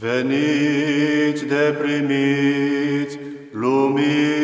Veniți de primiți lumină.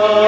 love.